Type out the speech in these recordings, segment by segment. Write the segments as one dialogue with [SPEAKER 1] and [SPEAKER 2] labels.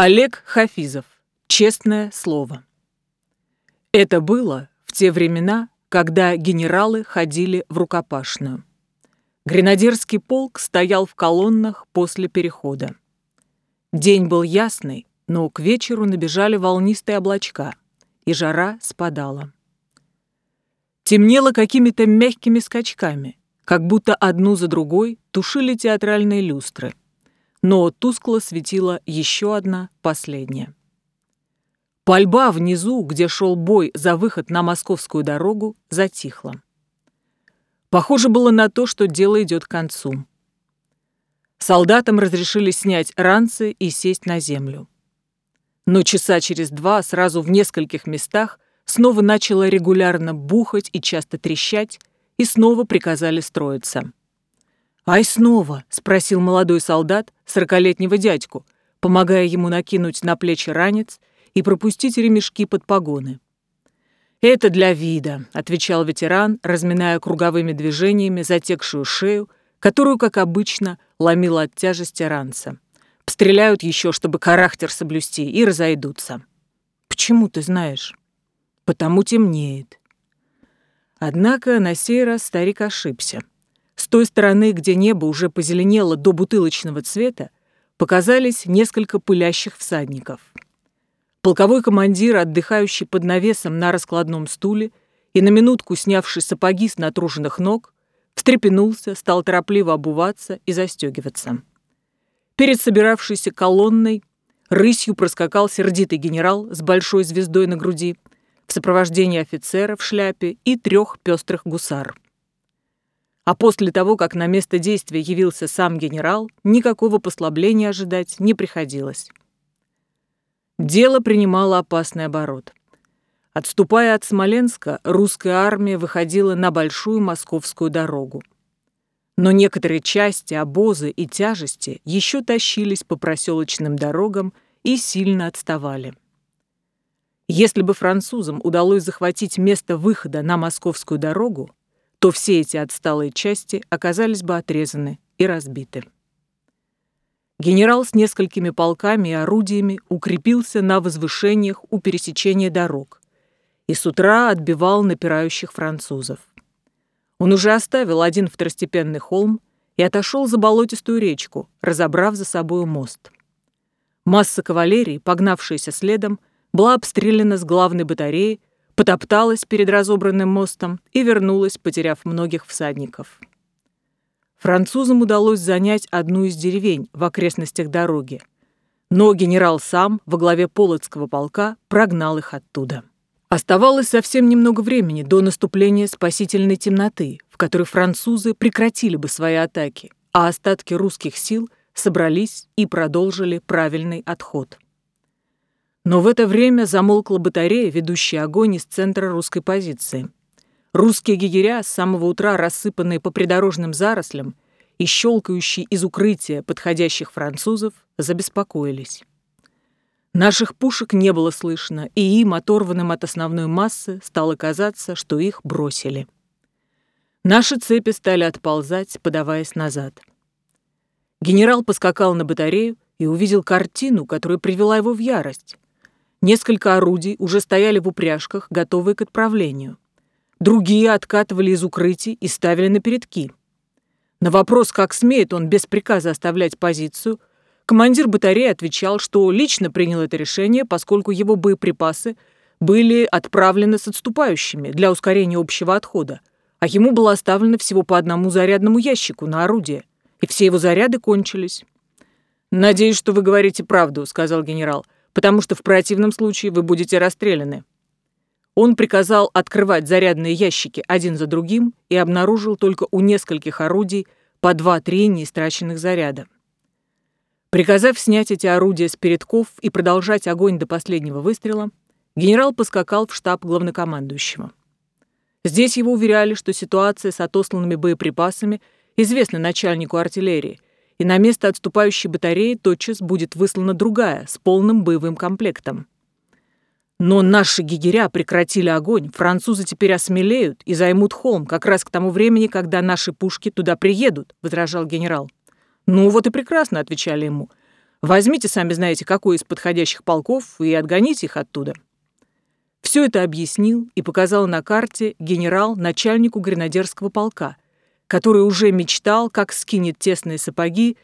[SPEAKER 1] Олег Хафизов. Честное слово. Это было в те времена, когда генералы ходили в рукопашную. Гренадерский полк стоял в колоннах после перехода. День был ясный, но к вечеру набежали волнистые облачка, и жара спадала. Темнело какими-то мягкими скачками, как будто одну за другой тушили театральные люстры, но тускло светила еще одна, последняя. Пальба внизу, где шел бой за выход на московскую дорогу, затихла. Похоже было на то, что дело идет к концу. Солдатам разрешили снять ранцы и сесть на землю. Но часа через два сразу в нескольких местах снова начало регулярно бухать и часто трещать, и снова приказали строиться. «Ай, снова?» — спросил молодой солдат, сорокалетнего дядьку, помогая ему накинуть на плечи ранец и пропустить ремешки под погоны. «Это для вида», — отвечал ветеран, разминая круговыми движениями затекшую шею, которую, как обычно, ломила от тяжести ранца. «Стреляют еще, чтобы характер соблюсти, и разойдутся». «Почему ты знаешь?» «Потому темнеет». Однако на сей раз старик ошибся. С той стороны, где небо уже позеленело до бутылочного цвета, показались несколько пылящих всадников — Полковой командир, отдыхающий под навесом на раскладном стуле и на минутку снявший сапоги с натруженных ног, встрепенулся, стал торопливо обуваться и застегиваться. Перед собиравшейся колонной рысью проскакал сердитый генерал с большой звездой на груди в сопровождении офицера в шляпе и трех пестрых гусар. А после того, как на место действия явился сам генерал, никакого послабления ожидать не приходилось. Дело принимало опасный оборот. Отступая от Смоленска, русская армия выходила на большую московскую дорогу. Но некоторые части, обозы и тяжести еще тащились по проселочным дорогам и сильно отставали. Если бы французам удалось захватить место выхода на московскую дорогу, то все эти отсталые части оказались бы отрезаны и разбиты. Генерал с несколькими полками и орудиями укрепился на возвышениях у пересечения дорог и с утра отбивал напирающих французов. Он уже оставил один второстепенный холм и отошел за болотистую речку, разобрав за собою мост. Масса кавалерии, погнавшаяся следом, была обстреляна с главной батареи, потопталась перед разобранным мостом и вернулась, потеряв многих всадников. Французам удалось занять одну из деревень в окрестностях дороги, но генерал сам во главе Полоцкого полка прогнал их оттуда. Оставалось совсем немного времени до наступления спасительной темноты, в которой французы прекратили бы свои атаки, а остатки русских сил собрались и продолжили правильный отход. Но в это время замолкла батарея, ведущая огонь из центра русской позиции. Русские гигеря, с самого утра рассыпанные по придорожным зарослям и щелкающие из укрытия подходящих французов, забеспокоились. Наших пушек не было слышно, и им, оторванным от основной массы, стало казаться, что их бросили. Наши цепи стали отползать, подаваясь назад. Генерал поскакал на батарею и увидел картину, которая привела его в ярость. Несколько орудий уже стояли в упряжках, готовые к отправлению. Другие откатывали из укрытий и ставили на передки. На вопрос, как смеет он без приказа оставлять позицию, командир батареи отвечал, что лично принял это решение, поскольку его боеприпасы были отправлены с отступающими для ускорения общего отхода, а ему было оставлено всего по одному зарядному ящику на орудие, и все его заряды кончились. «Надеюсь, что вы говорите правду», — сказал генерал, «потому что в противном случае вы будете расстреляны». Он приказал открывать зарядные ящики один за другим и обнаружил только у нескольких орудий по два-три неистраченных заряда. Приказав снять эти орудия с передков и продолжать огонь до последнего выстрела, генерал поскакал в штаб главнокомандующего. Здесь его уверяли, что ситуация с отосланными боеприпасами известна начальнику артиллерии, и на место отступающей батареи тотчас будет выслана другая с полным боевым комплектом. Но наши гигеря прекратили огонь, французы теперь осмелеют и займут холм как раз к тому времени, когда наши пушки туда приедут», — возражал генерал. «Ну вот и прекрасно», — отвечали ему. Возьмите, сами знаете, какой из подходящих полков, и отгоните их оттуда. Все это объяснил и показал на карте генерал начальнику гренадерского полка, который уже мечтал, как скинет тесные сапоги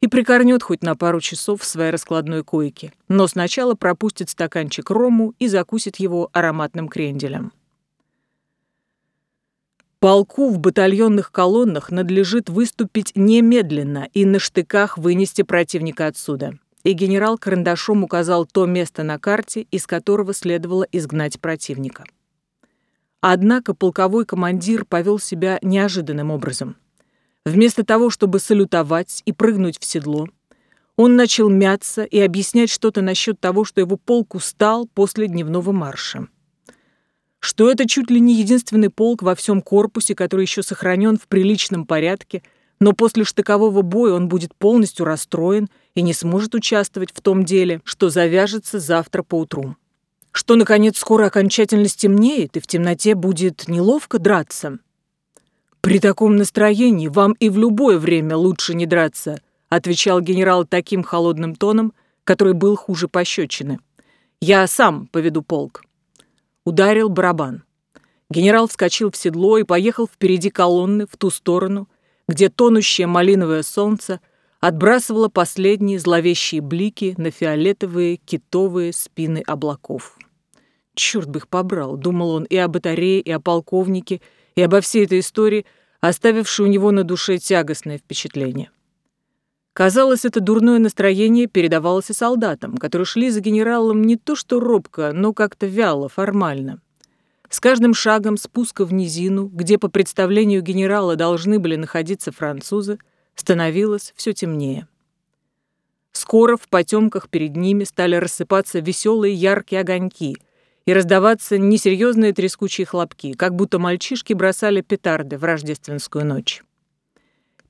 [SPEAKER 1] и прикорнет хоть на пару часов в своей раскладной койке, но сначала пропустит стаканчик рому и закусит его ароматным кренделем. Полку в батальонных колоннах надлежит выступить немедленно и на штыках вынести противника отсюда. И генерал карандашом указал то место на карте, из которого следовало изгнать противника. Однако полковой командир повел себя неожиданным образом. Вместо того, чтобы салютовать и прыгнуть в седло, он начал мяться и объяснять что-то насчет того, что его полк устал после дневного марша что это чуть ли не единственный полк во всем корпусе, который еще сохранен в приличном порядке, но после штыкового боя он будет полностью расстроен и не сможет участвовать в том деле, что завяжется завтра поутру. Что, наконец, скоро окончательно стемнеет, и в темноте будет неловко драться. «При таком настроении вам и в любое время лучше не драться», отвечал генерал таким холодным тоном, который был хуже пощечины. «Я сам поведу полк» ударил барабан. Генерал вскочил в седло и поехал впереди колонны в ту сторону, где тонущее малиновое солнце отбрасывало последние зловещие блики на фиолетовые китовые спины облаков. Черт бы их побрал, думал он и о батарее, и о полковнике, и обо всей этой истории, оставившей у него на душе тягостное впечатление. Казалось, это дурное настроение передавалось и солдатам, которые шли за генералом не то что робко, но как-то вяло, формально. С каждым шагом спуска в низину, где по представлению генерала должны были находиться французы, становилось все темнее. Скоро в потемках перед ними стали рассыпаться веселые яркие огоньки и раздаваться несерьезные трескучие хлопки, как будто мальчишки бросали петарды в рождественскую ночь.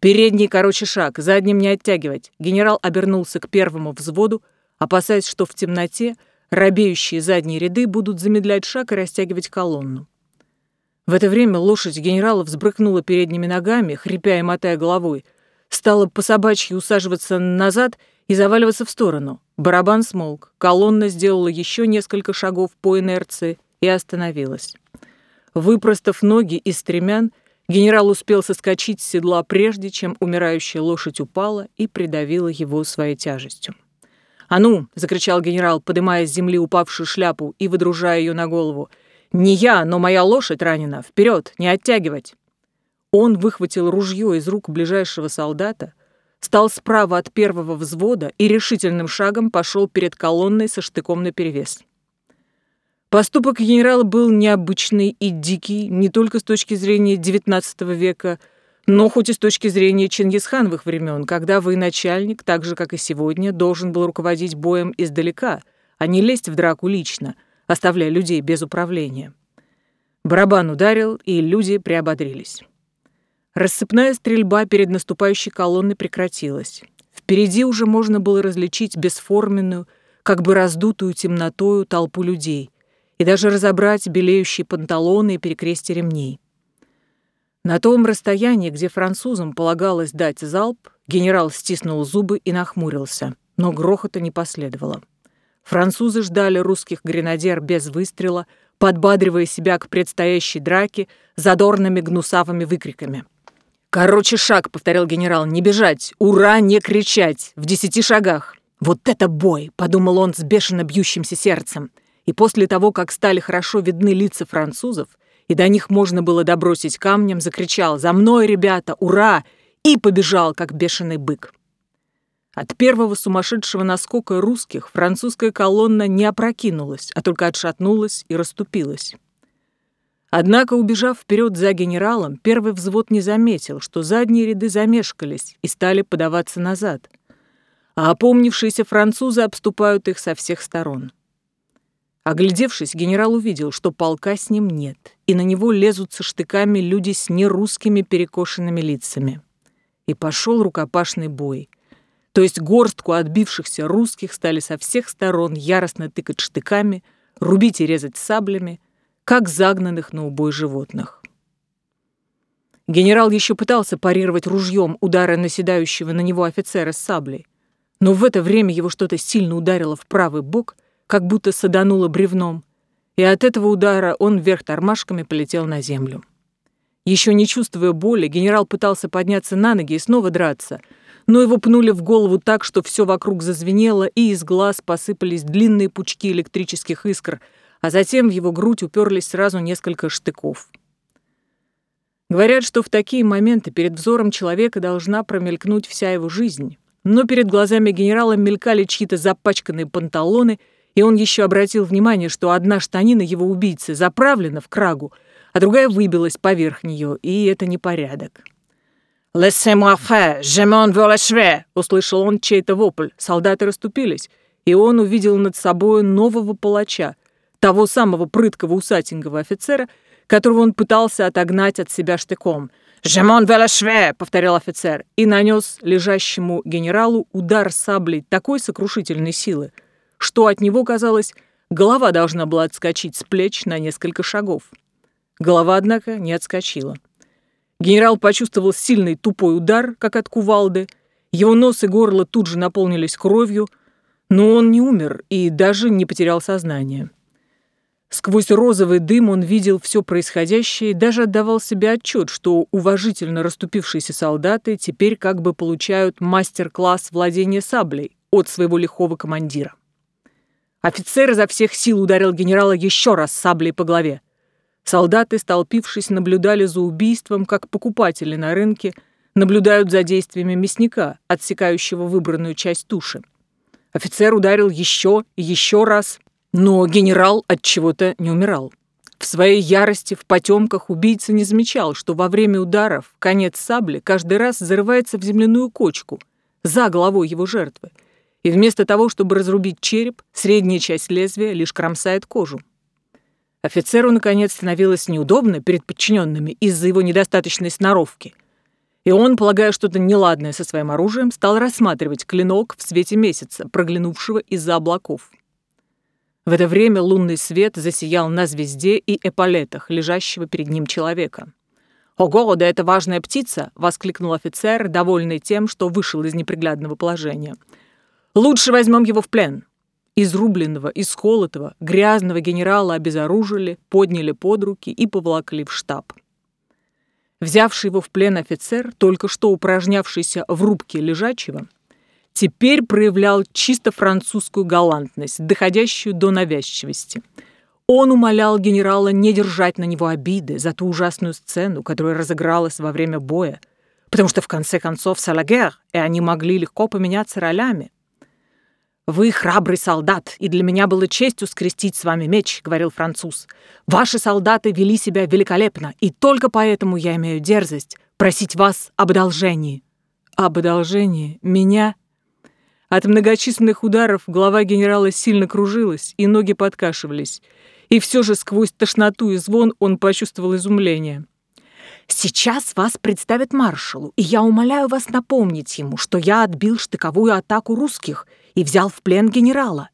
[SPEAKER 1] Передний, короче, шаг, задним не оттягивать. Генерал обернулся к первому взводу, опасаясь, что в темноте робеющие задние ряды будут замедлять шаг и растягивать колонну. В это время лошадь генерала взбрыкнула передними ногами, хрипя и мотая головой, стала по собачьи усаживаться назад и заваливаться в сторону. Барабан смолк, колонна сделала еще несколько шагов по инерции и остановилась. Выпростав ноги из стремян, Генерал успел соскочить с седла прежде, чем умирающая лошадь упала и придавила его своей тяжестью. «А ну!» — закричал генерал, поднимая с земли упавшую шляпу и выдружая ее на голову. «Не я, но моя лошадь ранена! Вперед! Не оттягивать!» Он выхватил ружье из рук ближайшего солдата, стал справа от первого взвода и решительным шагом пошел перед колонной со штыком наперевес. Поступок генерала был необычный и дикий не только с точки зрения XIX века, но хоть и с точки зрения Чингисхановых времен, когда военачальник, так же, как и сегодня, должен был руководить боем издалека, а не лезть в драку лично, оставляя людей без управления. Барабан ударил, и люди приободрились. Рассыпная стрельба перед наступающей колонной прекратилась. Впереди уже можно было различить бесформенную, как бы раздутую темнотою толпу людей, и даже разобрать белеющие панталоны и перекрестие ремней. На том расстоянии, где французам полагалось дать залп, генерал стиснул зубы и нахмурился, но грохота не последовало. Французы ждали русских гренадер без выстрела, подбадривая себя к предстоящей драке задорными гнусавыми выкриками. «Короче, шаг», — повторил генерал, — «не бежать! Ура! Не кричать! В десяти шагах!» «Вот это бой!» — подумал он с бешено бьющимся сердцем и после того, как стали хорошо видны лица французов, и до них можно было добросить камнем, закричал «За мной, ребята! Ура!» и побежал, как бешеный бык. От первого сумасшедшего наскока русских французская колонна не опрокинулась, а только отшатнулась и расступилась. Однако, убежав вперед за генералом, первый взвод не заметил, что задние ряды замешкались и стали подаваться назад, а опомнившиеся французы обступают их со всех сторон. Оглядевшись, генерал увидел, что полка с ним нет, и на него лезут со штыками люди с нерусскими перекошенными лицами. И пошел рукопашный бой. То есть горстку отбившихся русских стали со всех сторон яростно тыкать штыками, рубить и резать саблями, как загнанных на убой животных. Генерал еще пытался парировать ружьем удары наседающего на него офицера с саблей, Но в это время его что-то сильно ударило в правый бок, как будто садануло бревном, и от этого удара он вверх тормашками полетел на землю. Еще не чувствуя боли, генерал пытался подняться на ноги и снова драться, но его пнули в голову так, что все вокруг зазвенело, и из глаз посыпались длинные пучки электрических искр, а затем в его грудь уперлись сразу несколько штыков. Говорят, что в такие моменты перед взором человека должна промелькнуть вся его жизнь, но перед глазами генерала мелькали чьи-то запачканные панталоны, и он еще обратил внимание, что одна штанина его убийцы заправлена в крагу, а другая выбилась поверх нее, и это непорядок.
[SPEAKER 2] «Laissez-moi faire, je m'en veux
[SPEAKER 1] услышал он чей-то вопль. Солдаты расступились, и он увидел над собой нового палача, того самого прыткого усатенького офицера, которого он пытался отогнать от себя штыком.
[SPEAKER 2] «Je m'en veux la
[SPEAKER 1] повторял офицер, и нанес лежащему генералу удар саблей такой сокрушительной силы, что от него, казалось, голова должна была отскочить с плеч на несколько шагов. Голова, однако, не отскочила. Генерал почувствовал сильный тупой удар, как от кувалды. Его нос и горло тут же наполнились кровью, но он не умер и даже не потерял сознание. Сквозь розовый дым он видел все происходящее и даже отдавал себе отчет, что уважительно расступившиеся солдаты теперь как бы получают мастер-класс владения саблей от своего лихого командира. Офицер изо всех сил ударил генерала еще раз саблей по голове. Солдаты, столпившись, наблюдали за убийством, как покупатели на рынке наблюдают за действиями мясника, отсекающего выбранную часть туши. Офицер ударил еще и еще раз, но генерал от чего-то не умирал. В своей ярости, в потемках убийца не замечал, что во время ударов конец сабли каждый раз зарывается в земляную кочку за головой его жертвы, и вместо того, чтобы разрубить череп, средняя часть лезвия лишь кромсает кожу. Офицеру, наконец, становилось неудобно перед подчиненными из-за его недостаточной сноровки. И он, полагая что-то неладное со своим оружием, стал рассматривать клинок в свете месяца, проглянувшего из-за облаков. В это время лунный свет засиял на звезде и эполетах, лежащего перед ним человека. «Ого, да это важная птица!» — воскликнул офицер, довольный тем, что вышел из неприглядного положения. «Лучше возьмем его в плен. Изрубленного, исколотого, грязного генерала обезоружили, подняли под руки и поволокли в штаб. Взявший его в плен офицер, только что упражнявшийся в рубке лежачего, теперь проявлял чисто французскую галантность, доходящую до навязчивости. Он умолял генерала не держать на него обиды за ту ужасную сцену, которая разыгралась во время боя, потому что в конце концов Салагер, и они могли легко поменяться ролями. «Вы храбрый солдат, и для меня было честью скрестить с вами меч», — говорил француз. «Ваши солдаты вели себя великолепно, и только поэтому я имею дерзость просить вас об одолжении». «Об одолжении? Меня?» От многочисленных ударов голова генерала сильно кружилась, и ноги подкашивались. И все же сквозь тошноту и звон он почувствовал изумление. Сейчас вас представят маршалу, и я умоляю вас напомнить ему, что я отбил штыковую атаку русских и взял в плен генерала.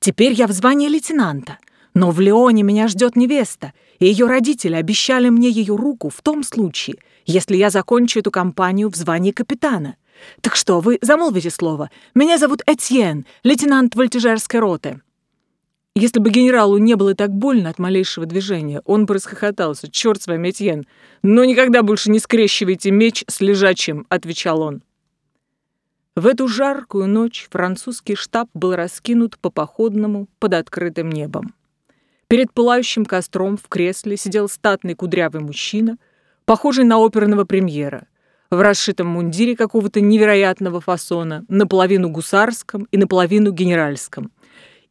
[SPEAKER 1] Теперь я в звании лейтенанта, но в Леоне меня ждет невеста, и ее родители обещали мне ее руку в том случае, если я закончу эту кампанию в звании капитана. Так что, вы замолвите слово. Меня зовут Этьен, лейтенант вольтежерской роты. Если бы генералу не было так больно от малейшего движения, он бы расхохотался. «Черт с вами, Этьен! Но никогда больше не скрещивайте меч с лежачим», — отвечал он. В эту жаркую ночь французский штаб был раскинут по походному под открытым небом. Перед пылающим костром в кресле сидел статный кудрявый мужчина, похожий на оперного премьера, в расшитом мундире какого-то невероятного фасона, наполовину гусарском и наполовину генеральском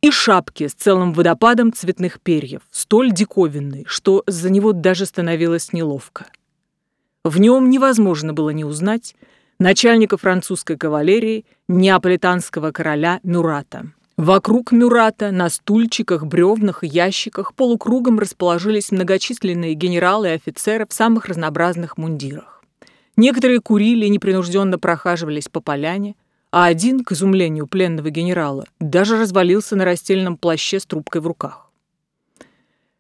[SPEAKER 1] и шапки с целым водопадом цветных перьев, столь диковинной, что за него даже становилось неловко. В нем невозможно было не узнать начальника французской кавалерии неаполитанского короля Мюрата. Вокруг Мюрата на стульчиках, бревнах и ящиках полукругом расположились многочисленные генералы и офицеры в самых разнообразных мундирах. Некоторые курили и непринужденно прохаживались по поляне, а один, к изумлению пленного генерала, даже развалился на растельном плаще с трубкой в руках.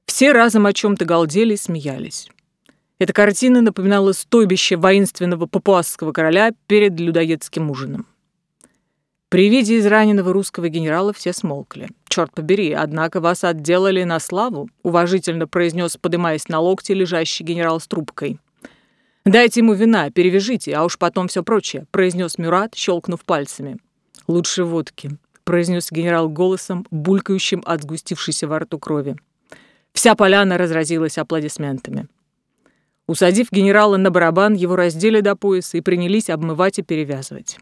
[SPEAKER 1] Все разом о чем-то галдели и смеялись. Эта картина напоминала стойбище воинственного папуасского короля перед людоедским ужином. При виде израненного русского генерала все смолкли. «Черт побери, однако вас отделали на славу», — уважительно произнес, подымаясь на локти, лежащий генерал с трубкой. «Дайте ему вина, перевяжите, а уж потом все прочее», — произнес Мюрат, щелкнув пальцами. «Лучше водки», — произнес генерал голосом, булькающим от сгустившейся во рту крови. Вся поляна разразилась аплодисментами. Усадив генерала на барабан, его раздели до пояса и принялись обмывать и перевязывать.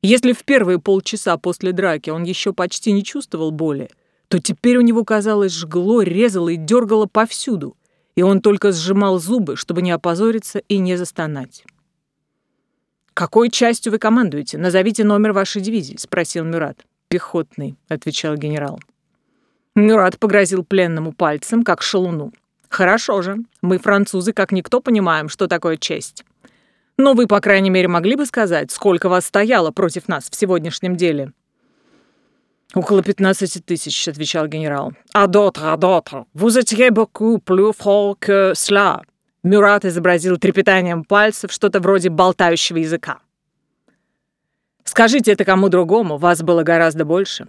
[SPEAKER 1] Если в первые полчаса после драки он еще почти не чувствовал боли, то теперь у него, казалось, жгло, резало и дергало повсюду, и он только сжимал зубы, чтобы не опозориться и не застонать. «Какой частью вы командуете? Назовите номер вашей дивизии», — спросил Мюрат. «Пехотный», — отвечал генерал. Мюрат погрозил пленному пальцем, как шалуну. «Хорошо же. Мы, французы, как никто понимаем, что такое честь. Но вы, по крайней мере, могли бы сказать, сколько вас стояло против нас в сегодняшнем деле?» «Около 15 тысяч», — отвечал генерал. «А d'autres, а d'autres. Vous étiez beaucoup plus fort que cela». Мюрат изобразил трепетанием пальцев что-то вроде болтающего языка. «Скажите это кому другому, вас было гораздо больше».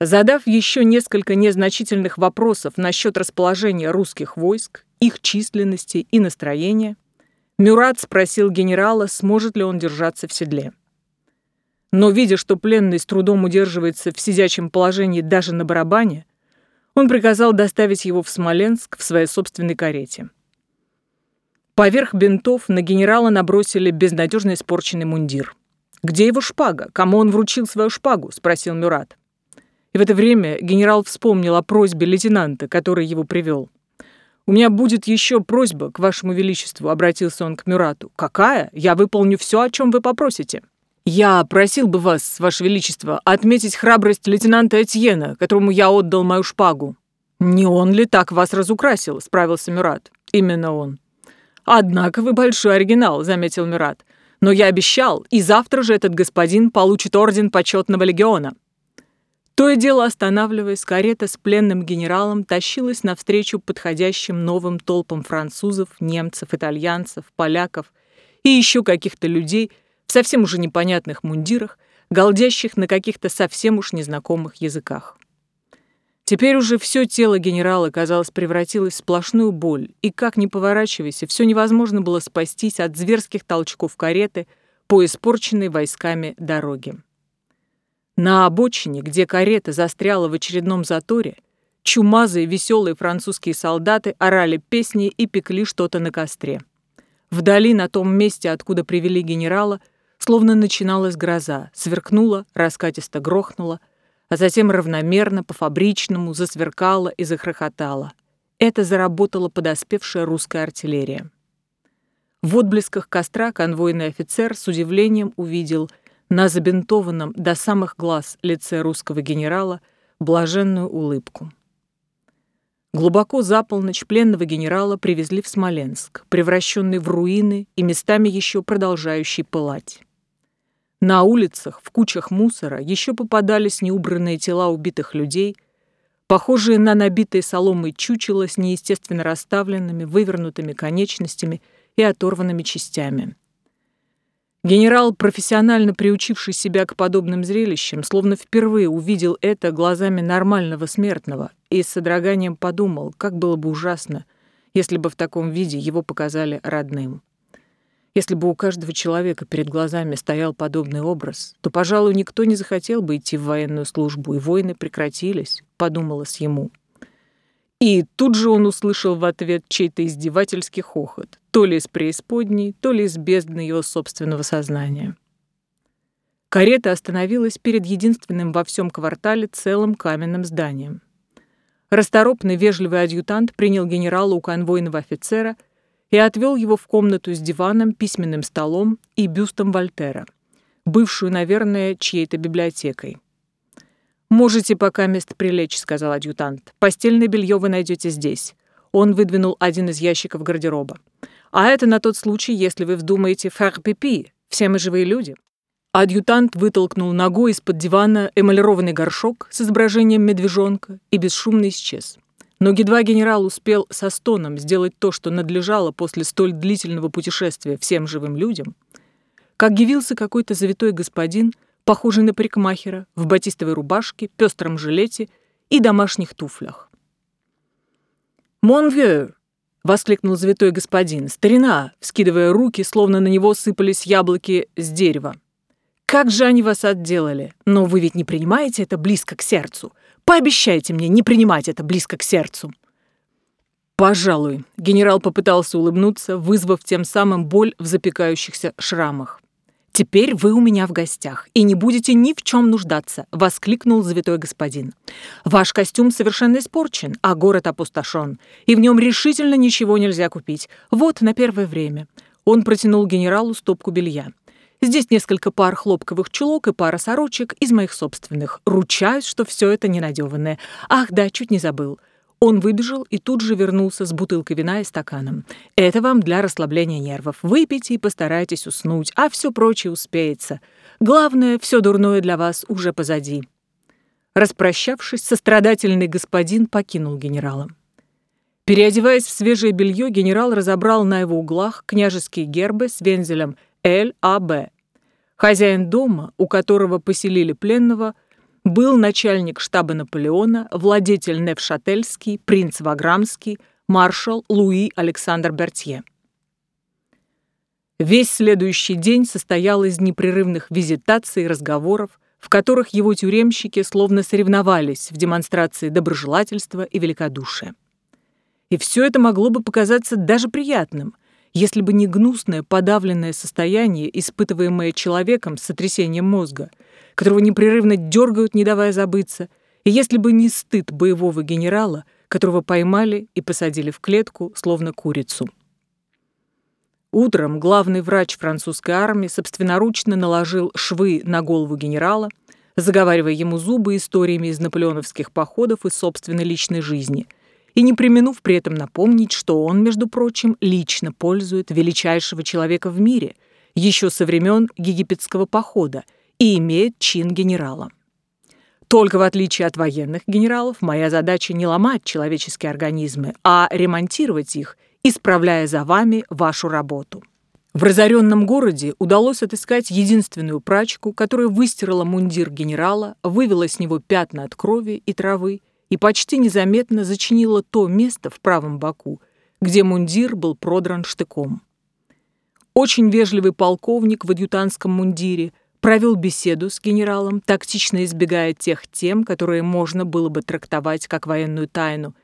[SPEAKER 1] Задав еще несколько незначительных вопросов насчет расположения русских войск, их численности и настроения, Мюрат спросил генерала, сможет ли он держаться в седле. Но, видя, что пленный с трудом удерживается в сидячем положении даже на барабане, он приказал доставить его в Смоленск в своей собственной карете. Поверх бинтов на генерала набросили безнадежно испорченный мундир. «Где его шпага? Кому он вручил свою шпагу?» — спросил Мюрат. И в это время генерал вспомнил о просьбе лейтенанта, который его привел. «У меня будет еще просьба к вашему величеству», — обратился он к Мюрату. «Какая? Я выполню все, о чем вы попросите». «Я просил бы вас, ваше величество, отметить храбрость лейтенанта Этьена, которому я отдал мою шпагу». «Не он ли так вас разукрасил?» — справился Мюрат. «Именно он». «Однако вы большой оригинал», — заметил Мюрат. «Но я обещал, и завтра же этот господин получит орден почетного легиона». То и дело останавливаясь, карета с пленным генералом тащилась навстречу подходящим новым толпам французов, немцев, итальянцев, поляков и еще каких-то людей в совсем уже непонятных мундирах, галдящих на каких-то совсем уж незнакомых языках. Теперь уже все тело генерала, казалось, превратилось в сплошную боль, и как ни поворачивайся, все невозможно было спастись от зверских толчков кареты по испорченной войсками дороге. На обочине, где карета застряла в очередном заторе, чумазые веселые французские солдаты орали песни и пекли что-то на костре. Вдали, на том месте, откуда привели генерала, словно начиналась гроза, сверкнула, раскатисто грохнула, а затем равномерно, по-фабричному засверкала и захрохотала. Это заработала подоспевшая русская артиллерия. В отблесках костра конвойный офицер с удивлением увидел – на забинтованном до самых глаз лице русского генерала блаженную улыбку. Глубоко за полночь пленного генерала привезли в Смоленск, превращенный в руины и местами еще продолжающий пылать. На улицах, в кучах мусора еще попадались неубранные тела убитых людей, похожие на набитые соломой чучела с неестественно расставленными, вывернутыми конечностями и оторванными частями. Генерал, профессионально приучивший себя к подобным зрелищам, словно впервые увидел это глазами нормального смертного и с содроганием подумал, как было бы ужасно, если бы в таком виде его показали родным. Если бы у каждого человека перед глазами стоял подобный образ, то, пожалуй, никто не захотел бы идти в военную службу, и войны прекратились, подумалось ему. И тут же он услышал в ответ чей-то издевательский хохот, то ли из преисподней, то ли из бездны его собственного сознания. Карета остановилась перед единственным во всем квартале целым каменным зданием. Расторопный вежливый адъютант принял генерала у конвойного офицера и отвел его в комнату с диваном, письменным столом и бюстом Вольтера, бывшую, наверное, чьей-то библиотекой. «Можете пока мест прилечь», — сказал адъютант. «Постельное белье вы найдете здесь». Он выдвинул один из ящиков гардероба. «А это на тот случай, если вы вздумаете «faire пипи». Все мы живые люди». Адъютант вытолкнул ногой из-под дивана эмалированный горшок с изображением медвежонка и бесшумно исчез. Но едва генерал успел со стоном сделать то, что надлежало после столь длительного путешествия всем живым людям, как явился какой-то завитой господин, похожий на парикмахера, в батистовой рубашке, пестром жилете и домашних туфлях. «Мон вью!» — воскликнул завитой господин. «Старина!» — вскидывая руки, словно на него сыпались яблоки с дерева. «Как же они вас отделали! Но вы ведь не принимаете это близко к сердцу! Пообещайте мне не принимать это близко к сердцу!» «Пожалуй», — генерал попытался улыбнуться, вызвав тем самым боль в запекающихся шрамах. «Теперь вы у меня в гостях и не будете ни в чем нуждаться», — воскликнул завитой господин. «Ваш костюм совершенно испорчен, а город опустошен, и в нем решительно ничего нельзя купить. Вот на первое время». Он протянул генералу стопку белья. Здесь несколько пар хлопковых чулок и пара сорочек из моих собственных. Ручаюсь, что все это ненадеванное. Ах, да, чуть не забыл. Он выбежал и тут же вернулся с бутылкой вина и стаканом. «Это вам для расслабления нервов. Выпейте и постарайтесь уснуть, а все прочее успеется. Главное, все дурное для вас уже позади». Распрощавшись, сострадательный господин покинул генерала. Переодеваясь в свежее белье, генерал разобрал на его углах княжеские гербы с вензелем «Л.А.Б». Хозяин дома, у которого поселили пленного, был начальник штаба Наполеона, владетель Невшательский, принц Ваграмский, маршал Луи Александр Бертье. Весь следующий день состоял из непрерывных визитаций и разговоров, в которых его тюремщики словно соревновались в демонстрации доброжелательства и великодушия. И все это могло бы показаться даже приятным, если бы не гнусное подавленное состояние, испытываемое человеком с сотрясением мозга – которого непрерывно дергают, не давая забыться, и если бы не стыд боевого генерала, которого поймали и посадили в клетку, словно курицу. Утром главный врач французской армии собственноручно наложил швы на голову генерала, заговаривая ему зубы историями из наполеоновских походов и собственной личной жизни, и не применув при этом напомнить, что он, между прочим, лично пользует величайшего человека в мире, еще со времен египетского похода – и имеет чин генерала. Только в отличие от военных генералов, моя задача не ломать человеческие организмы, а ремонтировать их, исправляя за вами вашу работу. В разоренном городе удалось отыскать единственную прачку, которая выстирала мундир генерала, вывела с него пятна от крови и травы и почти незаметно зачинила то место в правом боку, где мундир был продран штыком. Очень вежливый полковник в адъютантском мундире провел беседу с генералом, тактично избегая тех тем, которые можно было бы трактовать как военную тайну,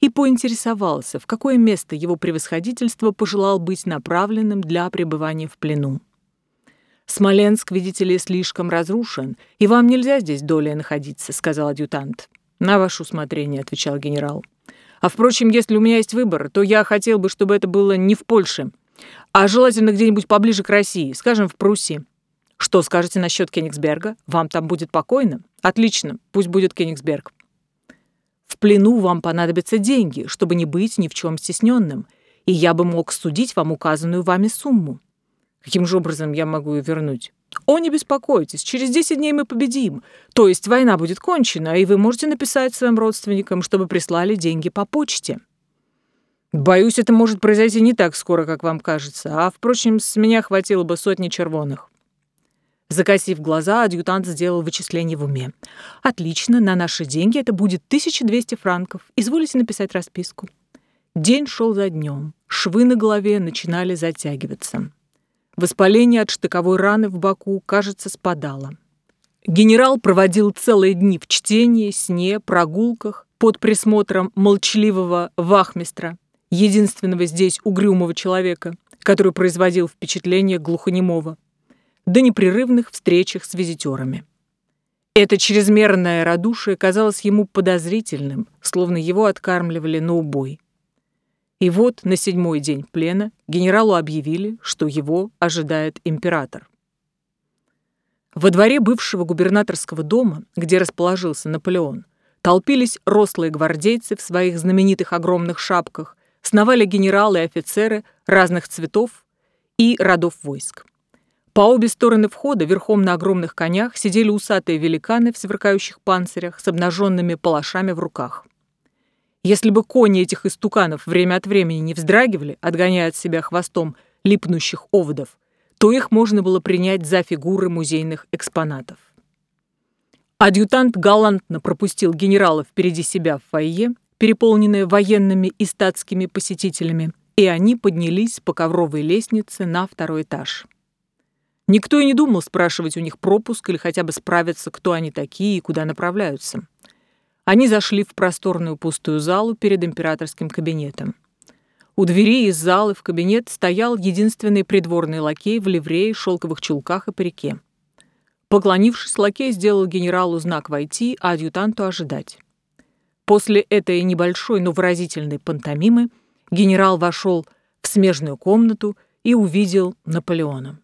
[SPEAKER 1] и поинтересовался, в какое место его превосходительство пожелал быть направленным для пребывания в плену. «Смоленск, видите ли, слишком разрушен, и вам нельзя здесь долей находиться», — сказал адъютант. «На ваше усмотрение», — отвечал генерал. «А впрочем, если у меня есть выбор, то я хотел бы, чтобы это было не в Польше, а желательно где-нибудь поближе к России, скажем, в Пруссии». Что скажете насчет Кенигсберга? Вам там будет покойно? Отлично, пусть будет Кенигсберг. В плену вам понадобятся деньги, чтобы не быть ни в чем стесненным, и я бы мог судить вам указанную вами сумму. Каким же образом я могу ее вернуть? О, не беспокойтесь, через 10 дней мы победим. То есть война будет кончена, и вы можете написать своим родственникам, чтобы прислали деньги по почте. Боюсь, это может произойти не так скоро, как вам кажется, а, впрочем, с меня хватило бы сотни червоных. Закосив глаза, адъютант сделал вычисление в уме. «Отлично, на наши деньги это будет 1200 франков. Изволите написать расписку». День шел за днем. Швы на голове начинали затягиваться. Воспаление от штыковой раны в боку, кажется, спадало. Генерал проводил целые дни в чтении, сне, прогулках под присмотром молчаливого вахмистра, единственного здесь угрюмого человека, который производил впечатление глухонемого до непрерывных встречах с визитерами. Это чрезмерное радушие казалось ему подозрительным, словно его откармливали на убой. И вот на седьмой день плена генералу объявили, что его ожидает император. Во дворе бывшего губернаторского дома, где расположился Наполеон, толпились рослые гвардейцы в своих знаменитых огромных шапках, сновали генералы и офицеры разных цветов и родов войск. По обе стороны входа верхом на огромных конях сидели усатые великаны в сверкающих панцирях с обнаженными палашами в руках. Если бы кони этих истуканов время от времени не вздрагивали, отгоняя от себя хвостом липнущих оводов, то их можно было принять за фигуры музейных экспонатов. Адъютант галантно пропустил генерала впереди себя в фойе, переполненное военными и статскими посетителями, и они поднялись по ковровой лестнице на второй этаж. Никто и не думал спрашивать у них пропуск или хотя бы справиться, кто они такие и куда направляются. Они зашли в просторную пустую залу перед императорским кабинетом. У двери из залы в кабинет стоял единственный придворный лакей в ливрее, шелковых чулках и парике. Поклонившись, лакей сделал генералу знак войти, а адъютанту ожидать. После этой небольшой, но выразительной пантомимы генерал вошел в смежную комнату и увидел Наполеона.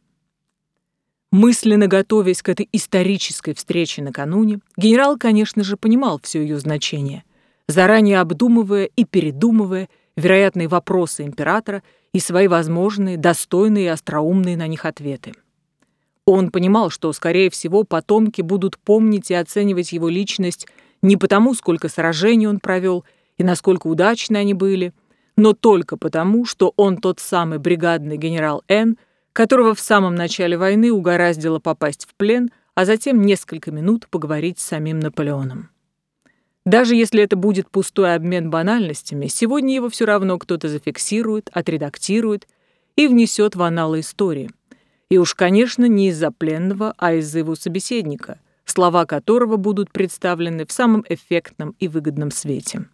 [SPEAKER 1] Мысленно готовясь к этой исторической встрече накануне, генерал, конечно же, понимал все ее значение, заранее обдумывая и передумывая вероятные вопросы императора и свои возможные, достойные и остроумные на них ответы. Он понимал, что, скорее всего, потомки будут помнить и оценивать его личность не потому, сколько сражений он провел и насколько удачны они были, но только потому, что он тот самый бригадный генерал Н., которого в самом начале войны угораздило попасть в плен, а затем несколько минут поговорить с самим Наполеоном. Даже если это будет пустой обмен банальностями, сегодня его все равно кто-то зафиксирует, отредактирует и внесет в аналы истории. И уж, конечно, не из-за пленного, а из-за его собеседника, слова которого будут представлены в самом эффектном и выгодном свете.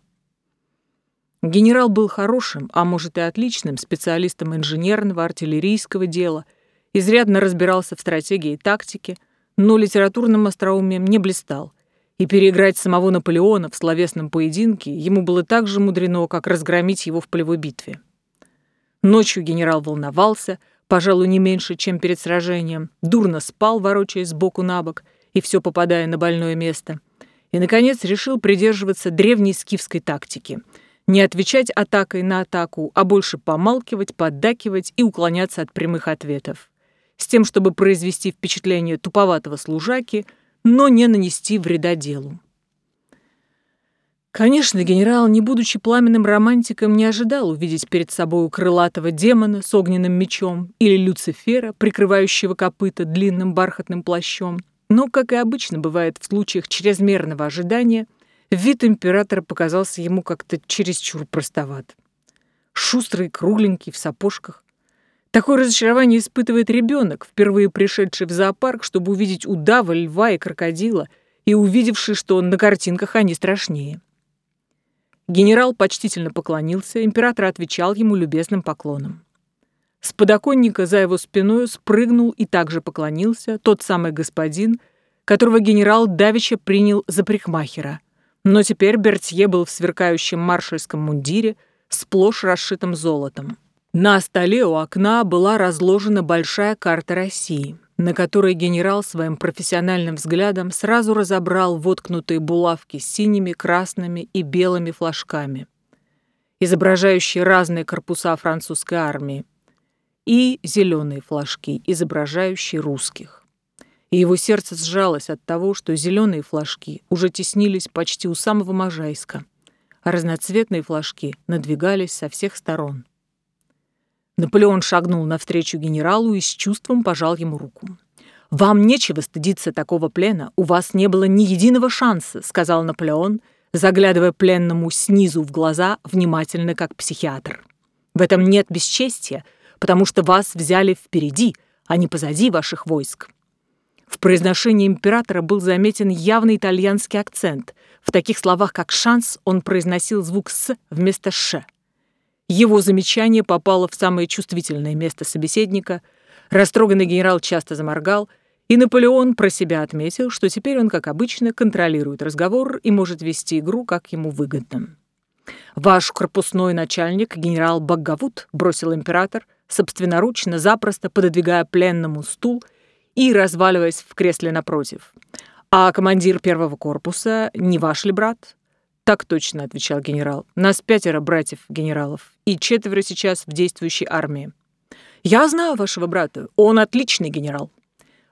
[SPEAKER 1] Генерал был хорошим, а может и отличным специалистом инженерного, артиллерийского дела, изрядно разбирался в стратегии и тактике, но литературным остроумием не блистал, и переиграть самого Наполеона в словесном поединке ему было так же мудрено, как разгромить его в полевой битве. Ночью генерал волновался, пожалуй, не меньше, чем перед сражением, дурно спал, ворочаясь сбоку на бок и все попадая на больное место, и, наконец, решил придерживаться древней скифской тактики — не отвечать атакой на атаку, а больше помалкивать, поддакивать и уклоняться от прямых ответов. С тем, чтобы произвести впечатление туповатого служаки, но не нанести вреда делу. Конечно, генерал, не будучи пламенным романтиком, не ожидал увидеть перед собой крылатого демона с огненным мечом или Люцифера, прикрывающего копыта длинным бархатным плащом. Но, как и обычно бывает в случаях чрезмерного ожидания – Вид императора показался ему как-то чересчур простоват. Шустрый, кругленький, в сапожках. Такое разочарование испытывает ребенок, впервые пришедший в зоопарк, чтобы увидеть удава, льва и крокодила, и увидевший, что на картинках они страшнее. Генерал почтительно поклонился, император отвечал ему любезным поклоном. С подоконника за его спиной спрыгнул и также поклонился тот самый господин, которого генерал Давича принял за прихмахера. Но теперь Бертье был в сверкающем маршальском мундире, сплошь расшитым золотом. На столе у окна была разложена большая карта России, на которой генерал своим профессиональным взглядом сразу разобрал воткнутые булавки с синими, красными и белыми флажками, изображающие разные корпуса французской армии, и зеленые флажки, изображающие русских и его сердце сжалось от того, что зеленые флажки уже теснились почти у самого Можайска, а разноцветные флажки надвигались со всех сторон. Наполеон шагнул навстречу генералу и с чувством пожал ему руку. «Вам нечего стыдиться такого плена, у вас не было ни единого шанса», сказал Наполеон, заглядывая пленному снизу в глаза, внимательно как психиатр. «В этом нет бесчестия, потому что вас взяли впереди, а не позади ваших войск. В произношении императора был заметен явный итальянский акцент. В таких словах, как «шанс», он произносил звук «с» вместо «ш». Его замечание попало в самое чувствительное место собеседника. Растроганный генерал часто заморгал, и Наполеон про себя отметил, что теперь он, как обычно, контролирует разговор и может вести игру, как ему выгодно. «Ваш корпусной начальник, генерал Баггавут», — бросил император, собственноручно, запросто пододвигая пленному стул — и разваливаясь в кресле напротив. «А командир первого корпуса не ваш ли брат?» «Так точно», — отвечал генерал. «Нас пятеро братьев-генералов, и четверо сейчас в действующей армии». «Я знаю вашего брата. Он отличный генерал.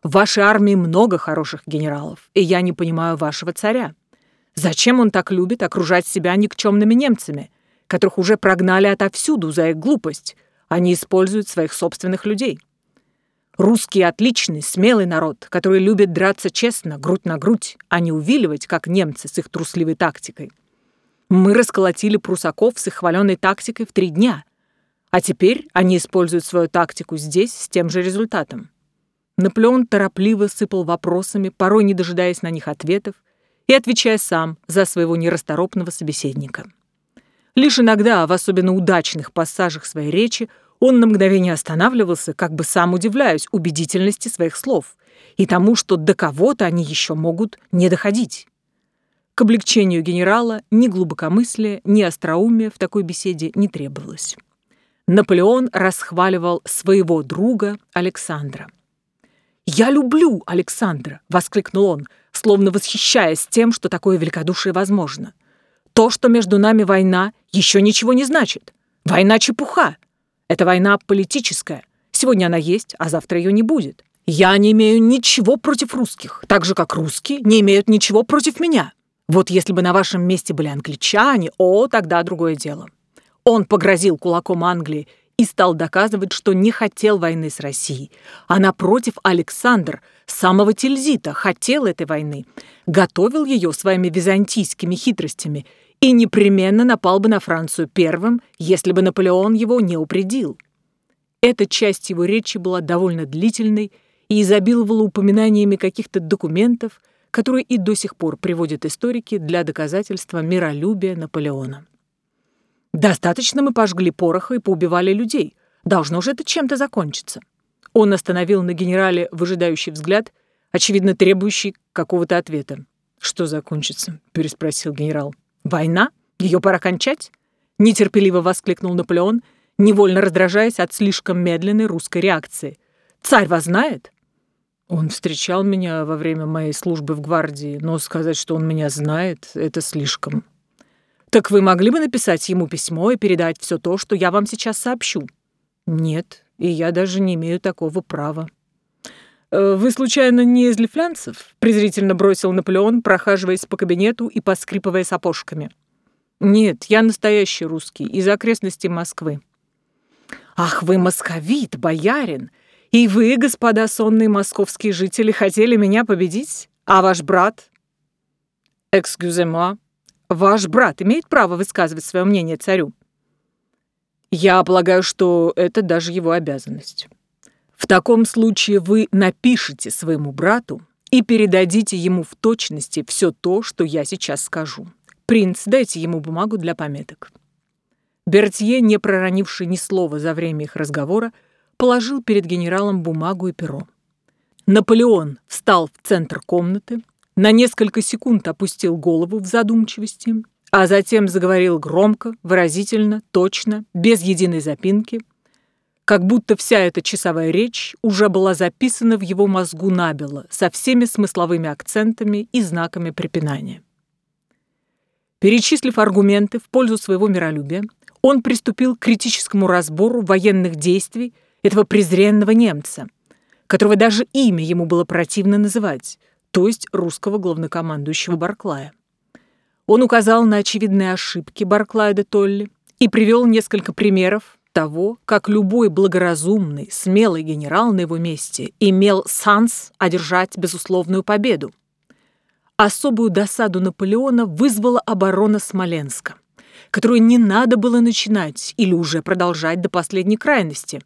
[SPEAKER 1] В вашей армии много хороших генералов, и я не понимаю вашего царя. Зачем он так любит окружать себя никчемными немцами, которых уже прогнали отовсюду за их глупость? Они используют своих собственных людей». Русский отличный, смелый народ, который любит драться честно, грудь на грудь, а не увиливать, как немцы с их трусливой тактикой. Мы расколотили прусаков с их хваленой тактикой в три дня, а теперь они используют свою тактику здесь с тем же результатом. Наполеон торопливо сыпал вопросами, порой не дожидаясь на них ответов, и отвечая сам за своего нерасторопного собеседника. Лишь иногда, в особенно удачных пассажах своей речи, он на мгновение останавливался, как бы сам удивляясь убедительности своих слов и тому, что до кого-то они еще могут не доходить. К облегчению генерала ни глубокомыслия, ни остроумия в такой беседе не требовалось. Наполеон расхваливал своего друга Александра. «Я люблю Александра!» — воскликнул он, словно восхищаясь тем, что такое великодушие возможно. «То, что между нами война, еще ничего не значит. Война — чепуха. Это война политическая. Сегодня она есть, а завтра ее не будет. Я не имею ничего против русских, так же, как русские не имеют ничего против меня. Вот если бы на вашем месте были англичане, о, тогда другое дело. Он погрозил кулаком Англии и стал доказывать, что не хотел войны с Россией, а напротив Александр самого Тильзита хотел этой войны, готовил ее своими византийскими хитростями и непременно напал бы на Францию первым, если бы Наполеон его не упредил. Эта часть его речи была довольно длительной и изобиловала упоминаниями каких-то документов, которые и до сих пор приводят историки для доказательства миролюбия Наполеона. «Достаточно мы пожгли пороха и поубивали людей. Должно же это чем-то закончиться». Он остановил на генерале выжидающий взгляд, очевидно требующий какого-то ответа. «Что закончится?» — переспросил генерал. «Война? Ее пора кончать?» — нетерпеливо воскликнул Наполеон, невольно раздражаясь от слишком медленной русской реакции. «Царь вас знает?» Он встречал меня во время моей службы в гвардии, но сказать, что он меня знает, это слишком. Так вы могли бы написать ему письмо и передать все то, что я вам сейчас сообщу? Нет, и я даже не имею такого права. «Э, «Вы, случайно, не из лифлянцев?» — презрительно бросил Наполеон, прохаживаясь по кабинету и поскрипывая сапожками. «Нет, я настоящий русский, из окрестностей Москвы». «Ах, вы московит, боярин! И вы, господа сонные московские жители, хотели меня победить? А ваш брат?» «Экскюзе-moi, ваш брат имеет право высказывать свое мнение царю?» «Я полагаю, что это даже его обязанность». В таком случае вы напишите своему брату и передадите ему в точности все то, что я сейчас скажу. Принц, дайте ему бумагу для пометок». Бертье, не проронивший ни слова за время их разговора, положил перед генералом бумагу и перо. Наполеон встал в центр комнаты, на несколько секунд опустил голову в задумчивости, а затем заговорил громко, выразительно, точно, без единой запинки – как будто вся эта часовая речь уже была записана в его мозгу набело, со всеми смысловыми акцентами и знаками препинания. Перечислив аргументы в пользу своего миролюбия, он приступил к критическому разбору военных действий этого презренного немца, которого даже имя ему было противно называть, то есть русского главнокомандующего Барклая. Он указал на очевидные ошибки Барклая де Толли и привел несколько примеров, того, как любой благоразумный, смелый генерал на его месте имел шанс одержать безусловную победу. Особую досаду Наполеона вызвала оборона Смоленска, которую не надо было начинать или уже продолжать до последней крайности.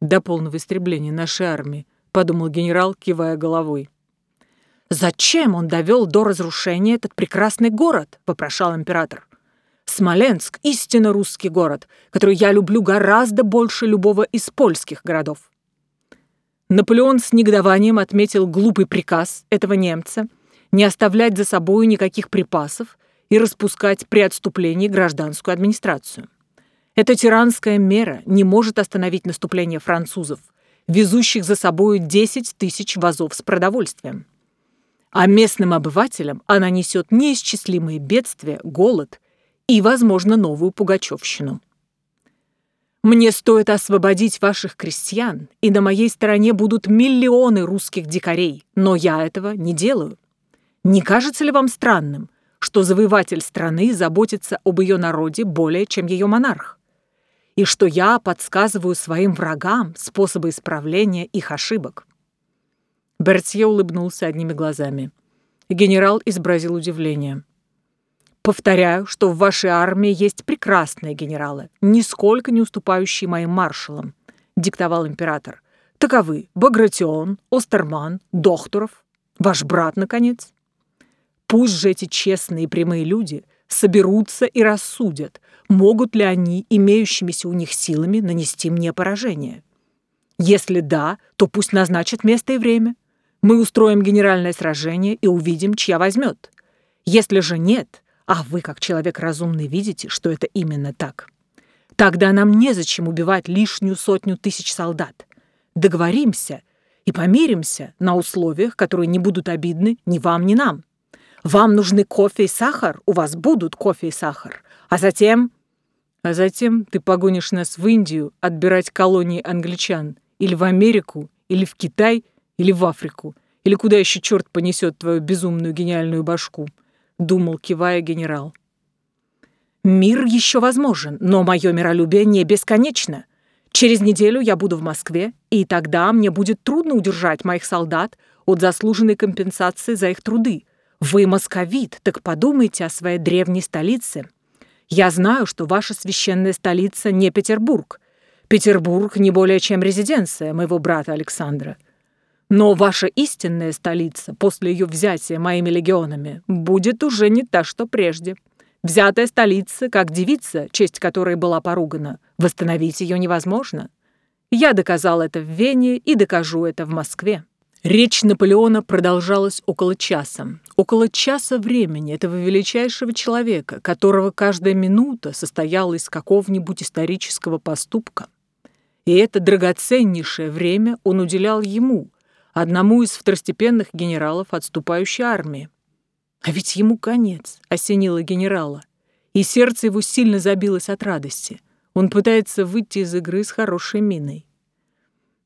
[SPEAKER 1] До полного истребления нашей армии, подумал генерал, кивая головой. «Зачем он довел до разрушения этот прекрасный город?» – вопрошал император. Смоленск – истинно русский город, который я люблю гораздо больше любого из польских городов. Наполеон с негодованием отметил глупый приказ этого немца не оставлять за собою никаких припасов и распускать при отступлении гражданскую администрацию. Эта тиранская мера не может остановить наступление французов, везущих за собою 10 тысяч вазов с продовольствием. А местным обывателям она несет неисчислимые бедствия, голод и, возможно, новую пугачевщину. Мне стоит освободить ваших крестьян, и на моей стороне будут миллионы русских дикарей, но я этого не делаю. Не кажется ли вам странным, что завоеватель страны заботится об ее народе более, чем ее монарх? и что я подсказываю своим врагам способы исправления их ошибок. Бертье улыбнулся одними глазами. Генерал изобразил удивление. «Повторяю, что в вашей армии есть прекрасные генералы, нисколько не уступающие моим маршалам», — диктовал император. «Таковы Багратион, Остерман, Дохтуров, ваш брат, наконец. Пусть же эти честные и прямые люди соберутся и рассудят, могут ли они, имеющимися у них силами, нанести мне поражение. Если да, то пусть назначат место и время. Мы устроим генеральное сражение и увидим, чья возьмет. Если же нет, а вы, как человек разумный, видите, что это именно так, тогда нам незачем убивать лишнюю сотню тысяч солдат. Договоримся и помиримся на условиях, которые не будут обидны ни вам, ни нам. Вам нужны кофе и сахар? У вас будут кофе и сахар. А затем... А затем ты погонишь нас в Индию отбирать колонии англичан. Или в Америку, или в Китай, или в Африку. Или куда еще черт понесет твою безумную гениальную башку. Думал, кивая генерал. Мир еще возможен, но мое миролюбие не бесконечно. Через неделю я буду в Москве, и тогда мне будет трудно удержать моих солдат от заслуженной компенсации за их труды. Вы московит, так подумайте о своей древней столице. Я знаю, что ваша священная столица не Петербург. Петербург не более чем резиденция моего брата Александра. Но ваша истинная столица после ее взятия моими легионами будет уже не та, что прежде. Взятая столица, как девица, честь которой была поругана, восстановить ее невозможно. Я доказал это в Вене и докажу это в Москве. Речь Наполеона продолжалась около часа. Около часа времени этого величайшего человека, которого каждая минута состояла из какого-нибудь исторического поступка. И это драгоценнейшее время он уделял ему, одному из второстепенных генералов отступающей армии. А ведь ему конец, осенило генерала. И сердце его сильно забилось от радости. Он пытается выйти из игры с хорошей миной.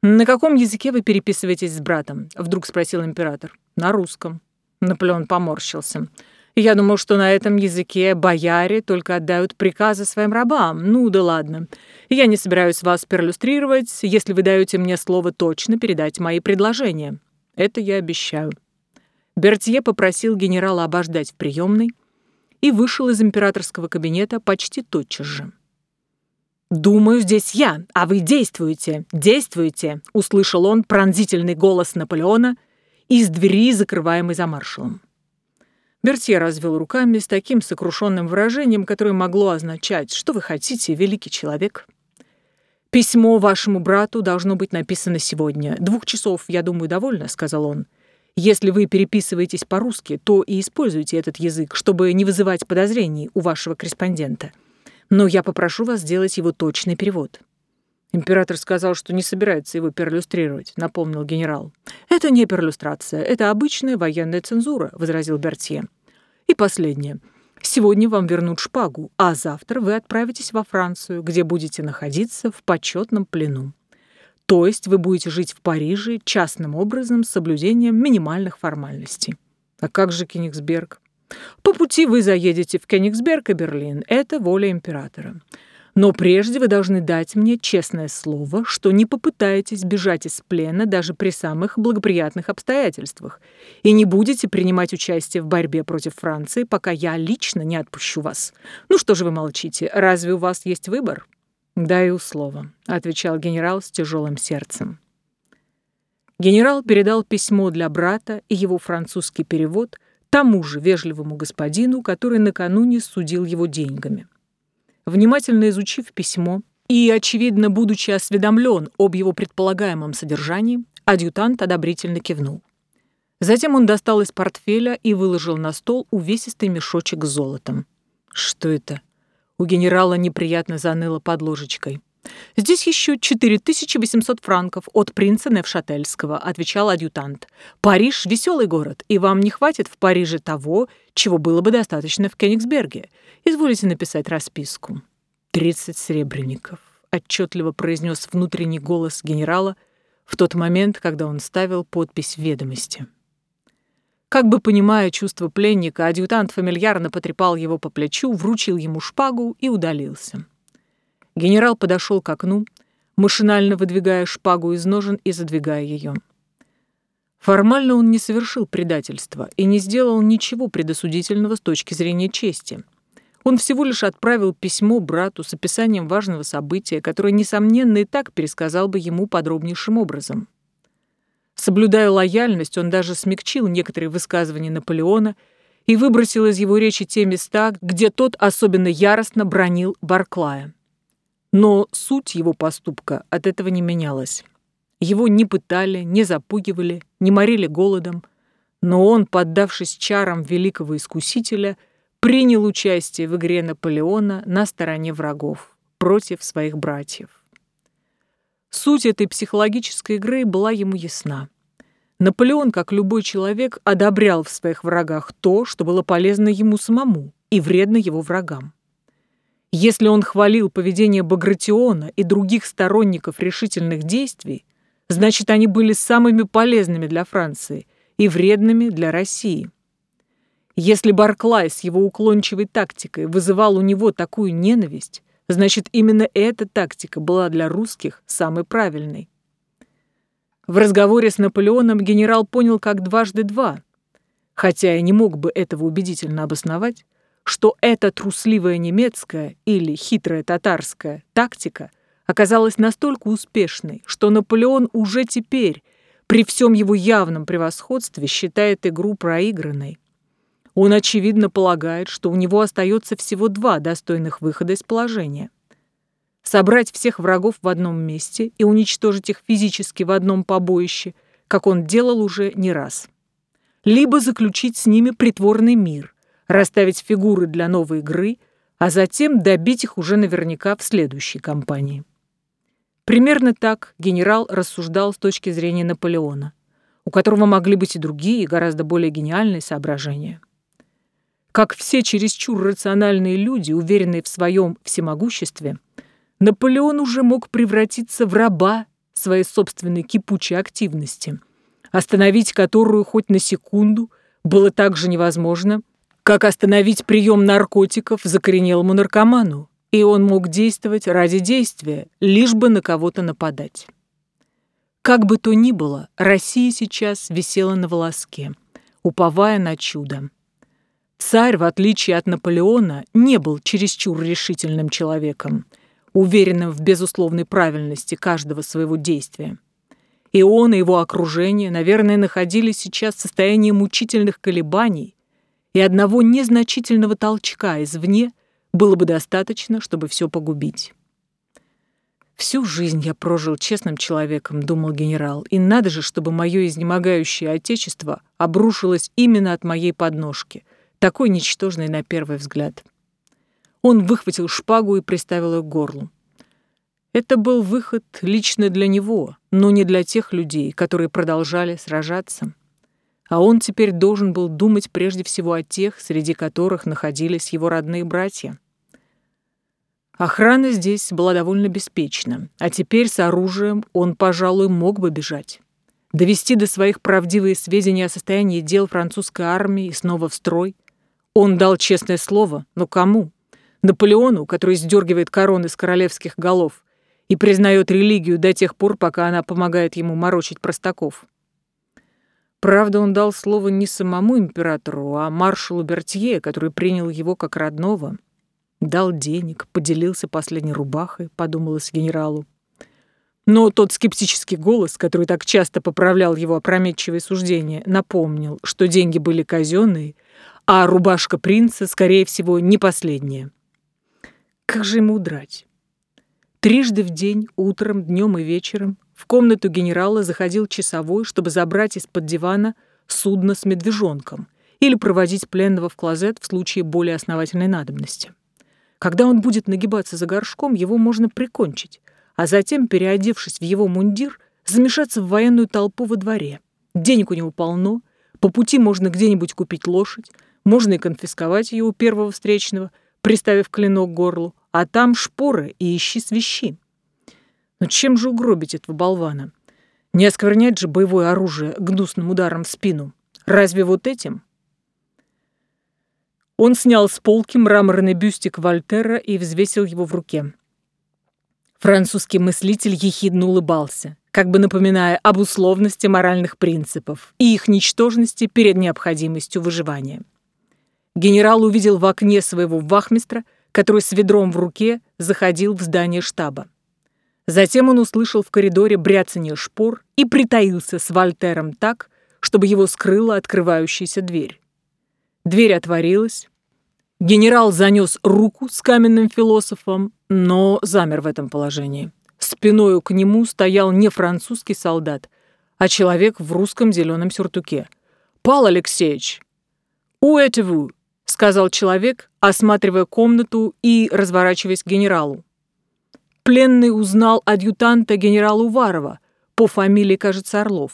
[SPEAKER 1] «На каком языке вы переписываетесь с братом?» — вдруг спросил император. «На русском». Наполеон поморщился. «Я думал, что на этом языке бояре только отдают приказы своим рабам. Ну да ладно. Я не собираюсь вас перлюстрировать, если вы даете мне слово точно передать мои предложения. Это я обещаю». Бертье попросил генерала обождать в приемной и вышел из императорского кабинета почти тотчас же. «Думаю, здесь я, а вы действуете, действуете!» — услышал он пронзительный голос Наполеона из двери, закрываемой за маршалом. Бертье развел руками с таким сокрушенным выражением, которое могло означать, что вы хотите, великий человек. «Письмо вашему брату должно быть написано сегодня. Двух часов, я думаю, довольно», — сказал он. «Если вы переписываетесь по-русски, то и используйте этот язык, чтобы не вызывать подозрений у вашего корреспондента» но я попрошу вас сделать его точный перевод». Император сказал, что не собирается его перлюстрировать, напомнил генерал. «Это не перлюстрация, это обычная военная цензура», — возразил Бертье. «И последнее. Сегодня вам вернут шпагу, а завтра вы отправитесь во Францию, где будете находиться в почетном плену. То есть вы будете жить в Париже частным образом с соблюдением минимальных формальностей. А как же Кенигсберг? По пути вы заедете в Кёнигсберг и Берлин. Это воля императора. Но прежде вы должны дать мне честное слово, что не попытаетесь бежать из плена даже при самых благоприятных обстоятельствах и не будете принимать участие в борьбе против Франции, пока я лично не отпущу вас. Ну что же вы молчите? Разве у вас есть выбор? «Даю слово», — отвечал генерал с тяжелым сердцем. Генерал передал письмо для брата и его французский перевод — тому же вежливому господину, который накануне судил его деньгами. Внимательно изучив письмо и, очевидно, будучи осведомлен об его предполагаемом содержании, адъютант одобрительно кивнул. Затем он достал из портфеля и выложил на стол увесистый мешочек с золотом. Что это? У генерала неприятно заныло под ложечкой. «Здесь еще 4800 франков от принца Невшательского», — отвечал адъютант. «Париж — веселый город, и вам не хватит в Париже того, чего было бы достаточно в Кенигсберге. Изволите написать расписку». «Тридцать сребреников», — отчетливо произнес внутренний голос генерала в тот момент, когда он ставил подпись ведомости. Как бы понимая чувство пленника, адъютант фамильярно потрепал его по плечу, вручил ему шпагу и удалился. Генерал подошел к окну, машинально выдвигая шпагу из ножен и задвигая ее. Формально он не совершил предательства и не сделал ничего предосудительного с точки зрения чести. Он всего лишь отправил письмо брату с описанием важного события, которое, несомненно, и так пересказал бы ему подробнейшим образом. Соблюдая лояльность, он даже смягчил некоторые высказывания Наполеона и выбросил из его речи те места, где тот особенно яростно бронил Барклая. Но суть его поступка от этого не менялась. Его не пытали, не запугивали, не морили голодом, но он, поддавшись чарам великого искусителя, принял участие в игре Наполеона на стороне врагов, против своих братьев. Суть этой психологической игры была ему ясна. Наполеон, как любой человек, одобрял в своих врагах то, что было полезно ему самому и вредно его врагам. Если он хвалил поведение Багратиона и других сторонников решительных действий, значит, они были самыми полезными для Франции и вредными для России. Если Барклай с его уклончивой тактикой вызывал у него такую ненависть, значит, именно эта тактика была для русских самой правильной. В разговоре с Наполеоном генерал понял как дважды два, хотя и не мог бы этого убедительно обосновать, что эта трусливая немецкая или хитрая татарская тактика оказалась настолько успешной, что Наполеон уже теперь, при всем его явном превосходстве, считает игру проигранной. Он, очевидно, полагает, что у него остается всего два достойных выхода из положения. Собрать всех врагов в одном месте и уничтожить их физически в одном побоище, как он делал уже не раз. Либо заключить с ними притворный мир – расставить фигуры для новой игры, а затем добить их уже наверняка в следующей кампании. Примерно так генерал рассуждал с точки зрения Наполеона, у которого могли быть и другие, гораздо более гениальные соображения. Как все чересчур рациональные люди, уверенные в своем всемогуществе, Наполеон уже мог превратиться в раба своей собственной кипучей активности, остановить которую хоть на секунду было так же невозможно, как остановить прием наркотиков закоренелому наркоману, и он мог действовать ради действия, лишь бы на кого-то нападать. Как бы то ни было, Россия сейчас висела на волоске, уповая на чудо. Царь, в отличие от Наполеона, не был чересчур решительным человеком, уверенным в безусловной правильности каждого своего действия. И он, и его окружение, наверное, находились сейчас в состоянии мучительных колебаний, и одного незначительного толчка извне было бы достаточно, чтобы все погубить. «Всю жизнь я прожил честным человеком», — думал генерал, «и надо же, чтобы мое изнемогающее отечество обрушилось именно от моей подножки, такой ничтожной на первый взгляд». Он выхватил шпагу и приставил ее к горлу. Это был выход лично для него, но не для тех людей, которые продолжали сражаться а он теперь должен был думать прежде всего о тех, среди которых находились его родные братья. Охрана здесь была довольно беспечна, а теперь с оружием он, пожалуй, мог бы бежать. Довести до своих правдивые сведения о состоянии дел французской армии и снова в строй. Он дал честное слово, но кому? Наполеону, который сдергивает короны с королевских голов и признает религию до тех пор, пока она помогает ему морочить простаков. Правда, он дал слово не самому императору, а маршалу Бертье, который принял его как родного. Дал денег, поделился последней рубахой, подумалось генералу. Но тот скептический голос, который так часто поправлял его опрометчивые суждения, напомнил, что деньги были казенные, а рубашка принца, скорее всего, не последняя. Как же ему удрать? Трижды в день, утром, днем и вечером, в комнату генерала заходил часовой, чтобы забрать из-под дивана судно с медвежонком или проводить пленного в клозет в случае более основательной надобности. Когда он будет нагибаться за горшком, его можно прикончить, а затем, переодевшись в его мундир, замешаться в военную толпу во дворе. Денег у него полно, по пути можно где-нибудь купить лошадь, можно и конфисковать ее у первого встречного, приставив клинок к горлу, а там шпоры и ищи свищи. Но чем же угробить этого болвана? Не осквернять же боевое оружие гнусным ударом в спину. Разве вот этим? Он снял с полки мраморный бюстик Вольтера и взвесил его в руке. Французский мыслитель ехидно улыбался, как бы напоминая об условности моральных принципов и их ничтожности перед необходимостью выживания. Генерал увидел в окне своего вахмистра, который с ведром в руке заходил в здание штаба. Затем он услышал в коридоре бряцание шпор и притаился с Вольтером так, чтобы его скрыла открывающаяся дверь. Дверь отворилась. Генерал занес руку с каменным философом, но замер в этом положении. Спиною к нему стоял не французский солдат, а человек в русском зеленом сюртуке. «Пал Алексеевич!» «У это сказал человек, осматривая комнату и разворачиваясь к генералу. Пленный узнал адъютанта генерала Уварова, по фамилии, кажется, Орлов.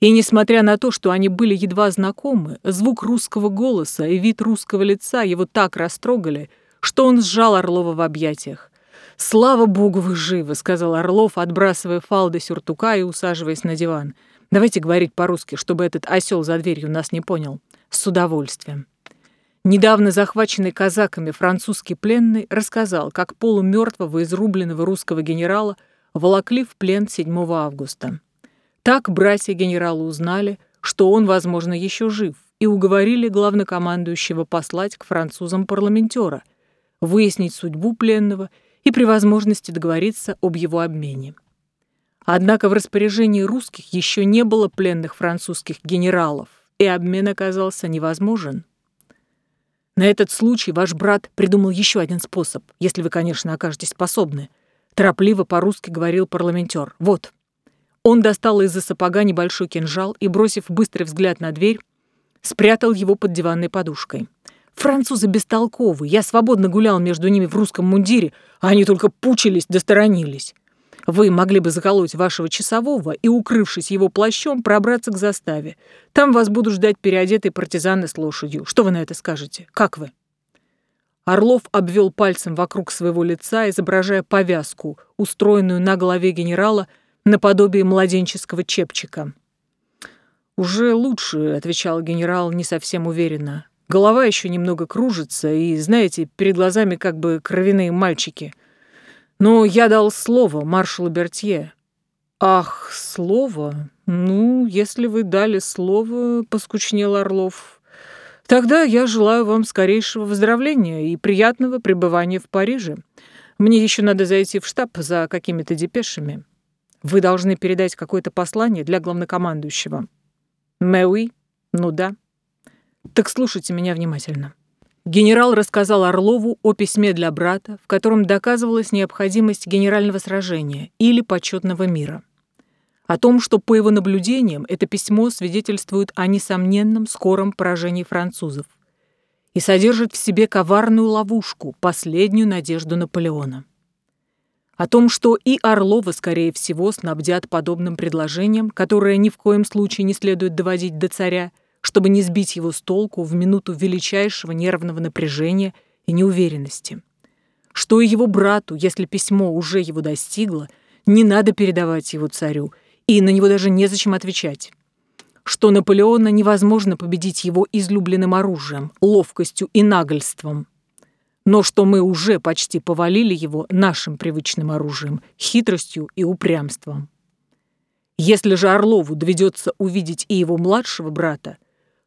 [SPEAKER 1] И несмотря на то, что они были едва знакомы, звук русского голоса и вид русского лица его так растрогали, что он сжал Орлова в объятиях. «Слава богу, вы живы», — сказал Орлов, отбрасывая фалды сюртука и усаживаясь на диван. «Давайте говорить по-русски, чтобы этот осел за дверью нас не понял». «С удовольствием». Недавно захваченный казаками французский пленный рассказал, как полумертвого изрубленного русского генерала волокли в плен 7 августа. Так братья генерала узнали, что он, возможно, еще жив, и уговорили главнокомандующего послать к французам парламентера, выяснить судьбу пленного и при возможности договориться об его обмене. Однако в распоряжении русских еще не было пленных французских генералов, и обмен оказался невозможен. На этот случай ваш брат придумал еще один способ, если вы, конечно, окажетесь способны. Торопливо по-русски говорил парламентер. Вот. Он достал из-за сапога небольшой кинжал и, бросив быстрый взгляд на дверь, спрятал его под диванной подушкой. Французы бестолковы. Я свободно гулял между ними в русском мундире, а они только пучились да сторонились. Вы могли бы заколоть вашего часового и, укрывшись его плащом, пробраться к заставе. Там вас будут ждать переодетые партизаны с лошадью. Что вы на это скажете? Как вы?» Орлов обвел пальцем вокруг своего лица, изображая повязку, устроенную на голове генерала, наподобие младенческого чепчика. «Уже лучше», — отвечал генерал не совсем уверенно. «Голова еще немного кружится, и, знаете, перед глазами как бы кровяные мальчики. Но я дал слово маршалу Бертье». «Ах, слово? Ну, если вы дали слово», — поскучнел Орлов. «Тогда я желаю вам скорейшего выздоровления и приятного пребывания в Париже. Мне еще надо зайти в штаб за какими-то депешами». Вы должны передать какое-то послание для главнокомандующего. Мэуи? Ну да. Так слушайте меня внимательно. Генерал рассказал Орлову о письме для брата, в котором доказывалась необходимость генерального сражения или почетного мира. О том, что по его наблюдениям это письмо свидетельствует о несомненном скором поражении французов и содержит в себе коварную ловушку, последнюю надежду Наполеона о том, что и Орлова, скорее всего, снабдят подобным предложением, которое ни в коем случае не следует доводить до царя, чтобы не сбить его с толку в минуту величайшего нервного напряжения и неуверенности. Что и его брату, если письмо уже его достигло, не надо передавать его царю, и на него даже незачем отвечать. Что Наполеона невозможно победить его излюбленным оружием, ловкостью и нагольством – но что мы уже почти повалили его нашим привычным оружием, хитростью и упрямством. Если же Орлову доведется увидеть и его младшего брата,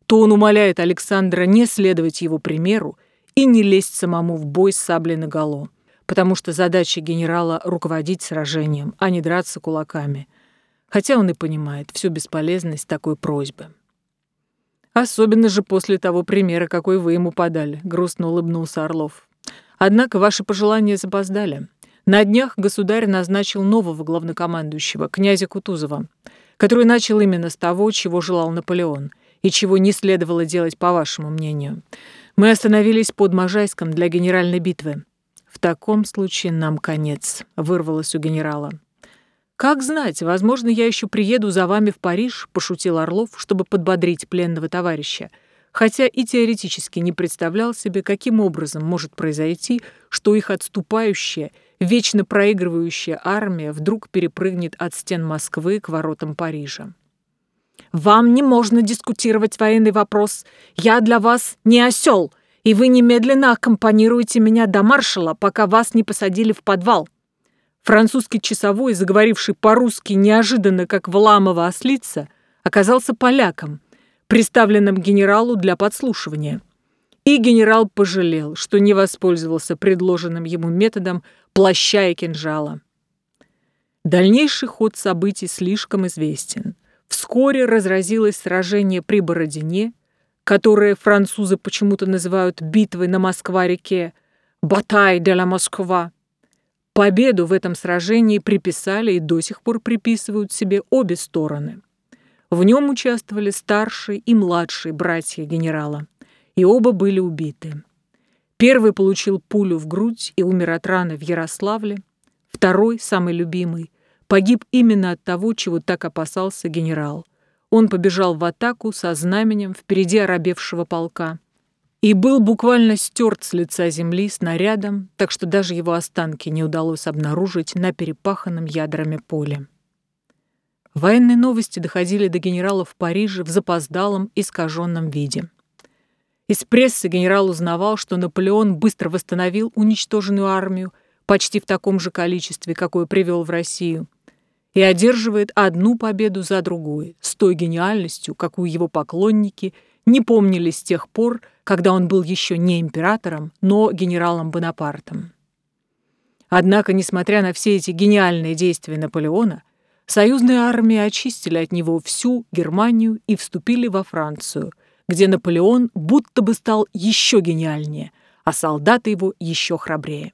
[SPEAKER 1] то он умоляет Александра не следовать его примеру и не лезть самому в бой с саблей наголо, потому что задача генерала — руководить сражением, а не драться кулаками, хотя он и понимает всю бесполезность такой просьбы. «Особенно же после того примера, какой вы ему подали», — грустно улыбнулся Орлов. Однако ваши пожелания запоздали. На днях государь назначил нового главнокомандующего, князя Кутузова, который начал именно с того, чего желал Наполеон, и чего не следовало делать, по вашему мнению. Мы остановились под Можайском для генеральной битвы. В таком случае нам конец, вырвалось у генерала. «Как знать, возможно, я еще приеду за вами в Париж», — пошутил Орлов, чтобы подбодрить пленного товарища хотя и теоретически не представлял себе, каким образом может произойти, что их отступающая, вечно проигрывающая армия вдруг перепрыгнет от стен Москвы к воротам Парижа. «Вам не можно дискутировать военный вопрос. Я для вас не осел, и вы немедленно аккомпанируете меня до маршала, пока вас не посадили в подвал». Французский часовой, заговоривший по-русски неожиданно, как Вламова ослица, оказался поляком, приставленным генералу для подслушивания. И генерал пожалел, что не воспользовался предложенным ему методом плаща и кинжала. Дальнейший ход событий слишком известен. Вскоре разразилось сражение при Бородине, которое французы почему-то называют битвой на Москва-реке, «Батай де ла Москва». Победу в этом сражении приписали и до сих пор приписывают себе обе стороны. В нем участвовали старшие и младшие братья генерала, и оба были убиты. Первый получил пулю в грудь и умер от раны в Ярославле, второй, самый любимый, погиб именно от того, чего так опасался генерал. Он побежал в атаку со знаменем впереди оробевшего полка и был буквально стерт с лица земли снарядом, так что даже его останки не удалось обнаружить на перепаханном ядрами поле. Военные новости доходили до генерала в Париже в запоздалом, искаженном виде. Из прессы генерал узнавал, что Наполеон быстро восстановил уничтоженную армию почти в таком же количестве, какое привел в Россию, и одерживает одну победу за другой, с той гениальностью, какую его поклонники не помнили с тех пор, когда он был еще не императором, но генералом Бонапартом. Однако, несмотря на все эти гениальные действия Наполеона, союзные армии очистили от него всю Германию и вступили во Францию – где Наполеон будто бы стал еще гениальнее, а солдаты его еще храбрее.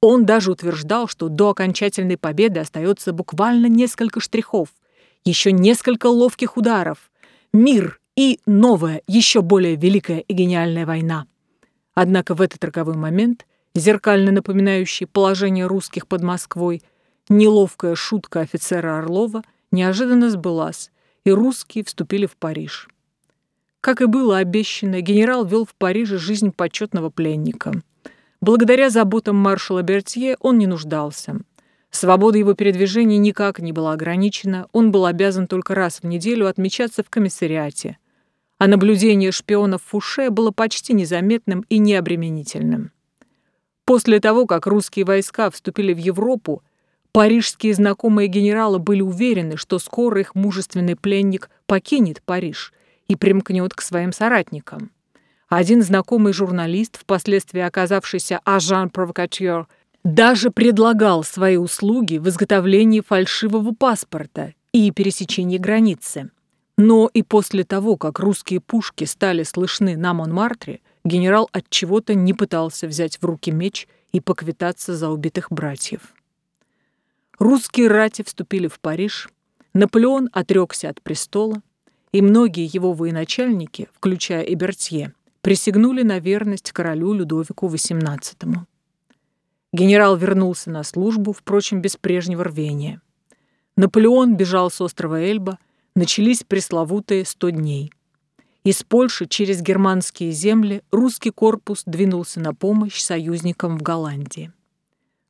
[SPEAKER 1] Он даже утверждал, что до окончательной победы остается буквально несколько штрихов, еще несколько ловких ударов, мир и новая, еще более великая и гениальная война. Однако в этот роковой момент, зеркально напоминающий положение русских под Москвой, неловкая шутка офицера Орлова неожиданно сбылась, и русские вступили в Париж. Как и было обещано, генерал вел в Париже жизнь почетного пленника. Благодаря заботам маршала Бертье он не нуждался. Свобода его передвижений никак не была ограничена, он был обязан только раз в неделю отмечаться в комиссариате. А наблюдение шпионов Фуше было почти незаметным и необременительным. После того, как русские войска вступили в Европу, парижские знакомые генерала были уверены, что скоро их мужественный пленник покинет Париж – и примкнет к своим соратникам. Один знакомый журналист, впоследствии оказавшийся агент-провокатер, даже предлагал свои услуги в изготовлении фальшивого паспорта и пересечении границы. Но и после того, как русские пушки стали слышны на Монмартре, генерал от чего-то не пытался взять в руки меч и поквитаться за убитых братьев. Русские рати вступили в Париж, Наполеон отрекся от престола, и многие его военачальники, включая и Бертье, присягнули на верность королю Людовику XVIII. Генерал вернулся на службу, впрочем, без прежнего рвения. Наполеон бежал с острова Эльба, начались пресловутые сто дней. Из Польши через германские земли русский корпус двинулся на помощь союзникам в Голландии.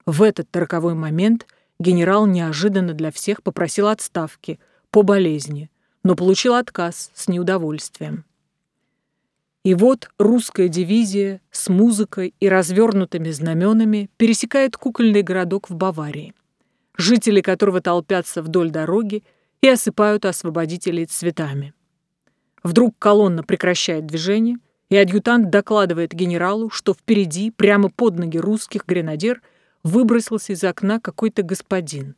[SPEAKER 1] В этот роковой момент генерал неожиданно для всех попросил отставки по болезни – но получил отказ с неудовольствием. И вот русская дивизия с музыкой и развернутыми знаменами пересекает кукольный городок в Баварии, жители которого толпятся вдоль дороги и осыпают освободителей цветами. Вдруг колонна прекращает движение, и адъютант докладывает генералу, что впереди, прямо под ноги русских гренадер, выбросился из окна какой-то господин.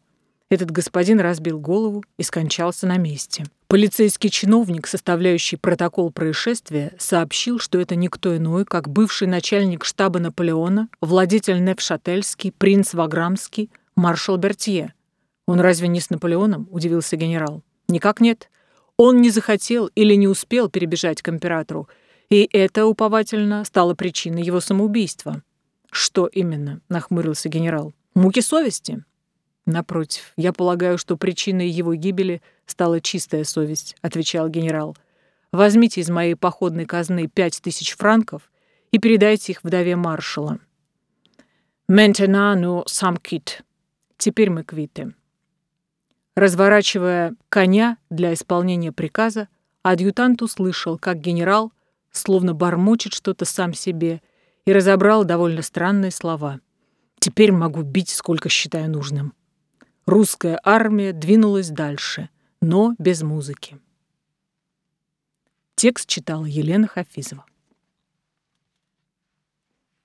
[SPEAKER 1] Этот господин разбил голову и скончался на месте. Полицейский чиновник, составляющий протокол происшествия, сообщил, что это никто иной, как бывший начальник штаба Наполеона, владетель Невшательский, принц Ваграмский, маршал Бертье. «Он разве не с Наполеоном?» – удивился генерал. «Никак нет. Он не захотел или не успел перебежать к императору, и это, уповательно, стало причиной его самоубийства». «Что именно?» – нахмурился генерал. «Муки совести?» «Напротив, я полагаю, что причиной его гибели стала чистая совесть», — отвечал генерал. «Возьмите из моей походной казны пять тысяч франков и передайте их вдове маршала». «Maintenant nous sommes quittes». «Теперь мы квиты». Разворачивая коня для исполнения приказа, адъютант услышал, как генерал словно бормочет что-то сам себе и разобрал довольно странные слова — Теперь могу бить, сколько считаю нужным. Русская армия двинулась дальше, но без музыки. Текст читала Елена Хафизова.